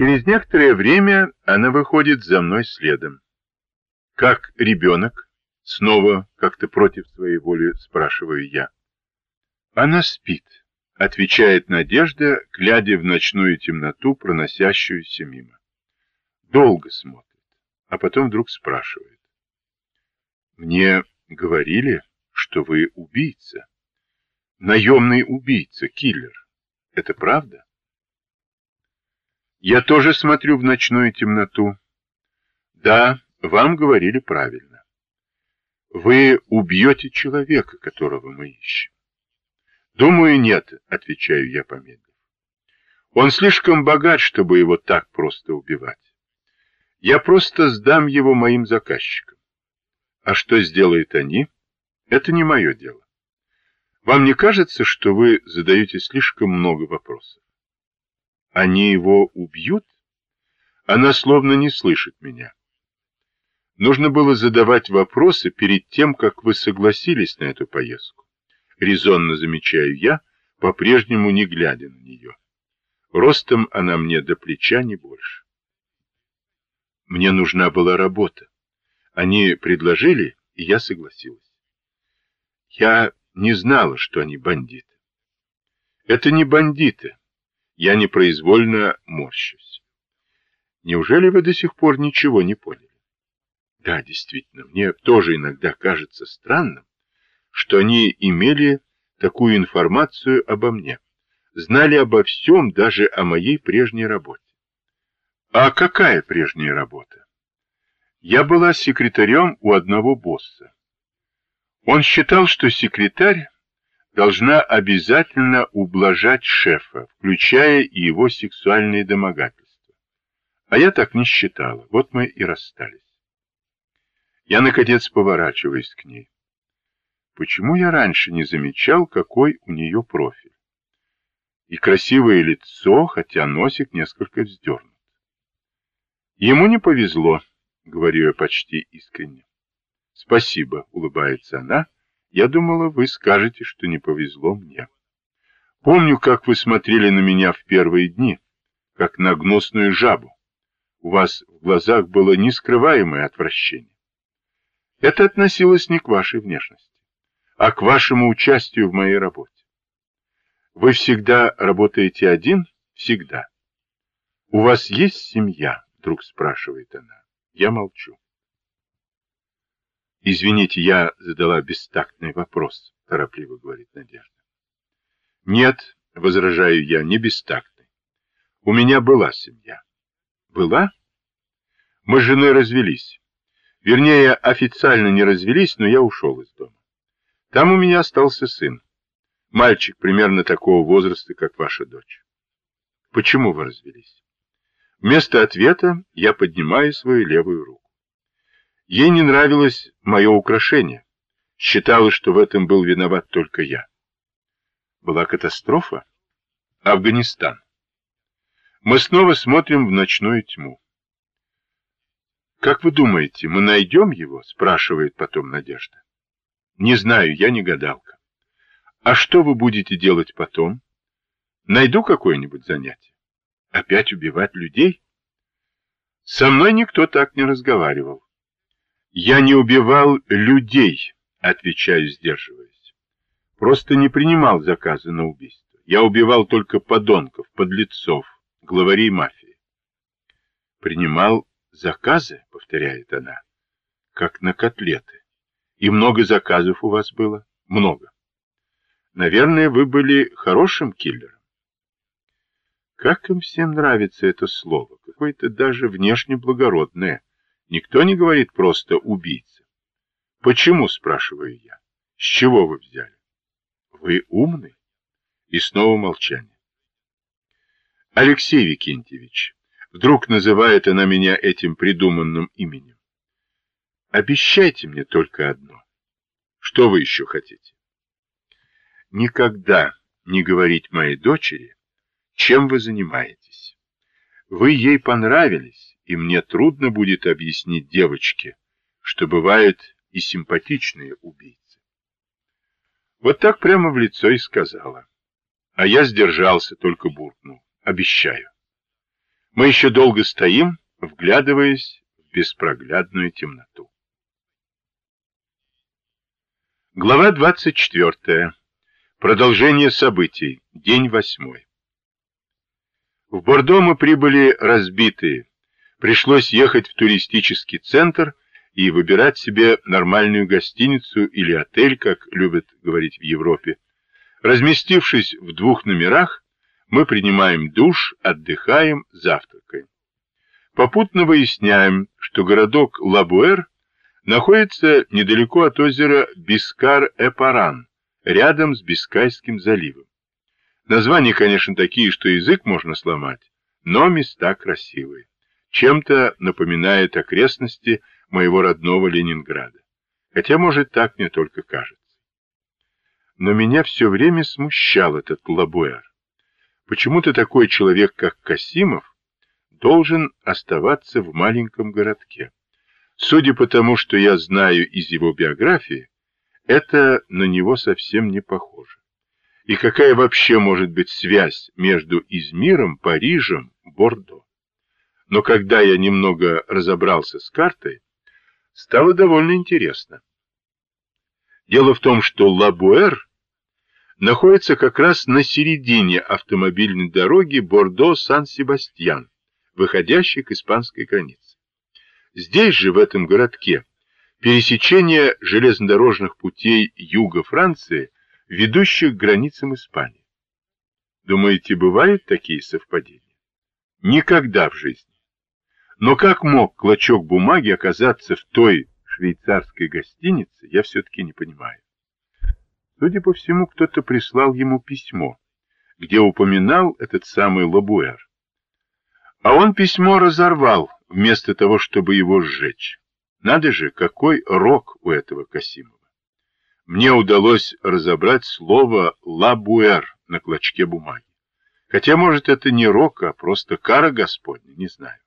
Через некоторое время она выходит за мной следом. Как ребенок? Снова как-то против своей воли спрашиваю я. Она спит, отвечает Надежда, глядя в ночную темноту, проносящуюся мимо. Долго смотрит, а потом вдруг спрашивает. Мне говорили, что вы убийца. Наемный убийца, киллер. Это правда? Я тоже смотрю в ночную темноту. Да, вам говорили правильно. Вы убьете человека, которого мы ищем. Думаю, нет, отвечаю я помедлив. Он слишком богат, чтобы его так просто убивать. Я просто сдам его моим заказчикам. А что сделают они? Это не мое дело. Вам не кажется, что вы задаете слишком много вопросов? Они его убьют? Она словно не слышит меня. Нужно было задавать вопросы перед тем, как вы согласились на эту поездку. Резонно замечаю я, по-прежнему не глядя на нее. Ростом она мне до плеча не больше. Мне нужна была работа. Они предложили, и я согласилась. Я не знала, что они бандиты. Это не бандиты. Я непроизвольно морщусь. Неужели вы до сих пор ничего не поняли? Да, действительно, мне тоже иногда кажется странным, что они имели такую информацию обо мне, знали обо всем, даже о моей прежней работе. А какая прежняя работа? Я была секретарем у одного босса. Он считал, что секретарь должна обязательно ублажать шефа, включая и его сексуальные домогательства. А я так не считала, вот мы и расстались. Я, наконец, поворачиваюсь к ней. Почему я раньше не замечал, какой у нее профиль? И красивое лицо, хотя носик несколько вздернут. Ему не повезло, говорю я почти искренне. Спасибо, улыбается она. Я думала, вы скажете, что не повезло мне. Помню, как вы смотрели на меня в первые дни, как на гнусную жабу. У вас в глазах было нескрываемое отвращение. Это относилось не к вашей внешности, а к вашему участию в моей работе. Вы всегда работаете один? Всегда. У вас есть семья? Вдруг спрашивает она. Я молчу. Извините, я задала бестактный вопрос, торопливо говорит Надежда. Нет, возражаю я, не бестактный. У меня была семья. Была? Мы с женой развелись. Вернее, официально не развелись, но я ушел из дома. Там у меня остался сын. Мальчик примерно такого возраста, как ваша дочь. Почему вы развелись? Вместо ответа я поднимаю свою левую руку. Ей не нравилось мое украшение. Считала, что в этом был виноват только я. Была катастрофа? Афганистан. Мы снова смотрим в ночную тьму. «Как вы думаете, мы найдем его?» — спрашивает потом Надежда. «Не знаю, я не гадалка. А что вы будете делать потом? Найду какое-нибудь занятие? Опять убивать людей?» Со мной никто так не разговаривал. Я не убивал людей, отвечаю, сдерживаясь. Просто не принимал заказы на убийство. Я убивал только подонков, подлецов, главарей мафии. Принимал заказы, повторяет она, как на котлеты. И много заказов у вас было? Много. Наверное, вы были хорошим киллером. Как им всем нравится это слово, какое-то даже внешне благородное. Никто не говорит просто «убийца». «Почему?» – спрашиваю я. «С чего вы взяли?» «Вы умный?» И снова молчание. «Алексей Викентьевич», вдруг называет она меня этим придуманным именем. «Обещайте мне только одно. Что вы еще хотите?» «Никогда не говорить моей дочери, чем вы занимаетесь. Вы ей понравились, и мне трудно будет объяснить девочке, что бывают и симпатичные убийцы. Вот так прямо в лицо и сказала. А я сдержался, только буркнул. Обещаю. Мы еще долго стоим, вглядываясь в беспроглядную темноту. Глава 24. Продолжение событий. День восьмой. В Бордо мы прибыли разбитые. Пришлось ехать в туристический центр и выбирать себе нормальную гостиницу или отель, как любят говорить в Европе. Разместившись в двух номерах, мы принимаем душ, отдыхаем, завтракаем. Попутно выясняем, что городок Лабуэр находится недалеко от озера Бискар-Эпаран, рядом с Бискайским заливом. Названия, конечно, такие, что язык можно сломать, но места красивые. Чем-то напоминает окрестности моего родного Ленинграда. Хотя, может, так мне только кажется. Но меня все время смущал этот Лабуэр. Почему-то такой человек, как Касимов, должен оставаться в маленьком городке. Судя по тому, что я знаю из его биографии, это на него совсем не похоже. И какая вообще может быть связь между Измиром, Парижем, Бордо? Но когда я немного разобрался с картой, стало довольно интересно. Дело в том, что Лабуэр находится как раз на середине автомобильной дороги Бордо-Сан-Себастьян, выходящей к испанской границе. Здесь же, в этом городке, пересечение железнодорожных путей юга Франции, ведущих к границам Испании. Думаете, бывают такие совпадения? Никогда в жизни. Но как мог клочок бумаги оказаться в той швейцарской гостинице, я все-таки не понимаю. Судя по всему, кто-то прислал ему письмо, где упоминал этот самый Лабуэр. А он письмо разорвал, вместо того, чтобы его сжечь. Надо же, какой рок у этого Касимова. Мне удалось разобрать слово «лабуэр» на клочке бумаги. Хотя, может, это не рок, а просто кара Господня, не знаю.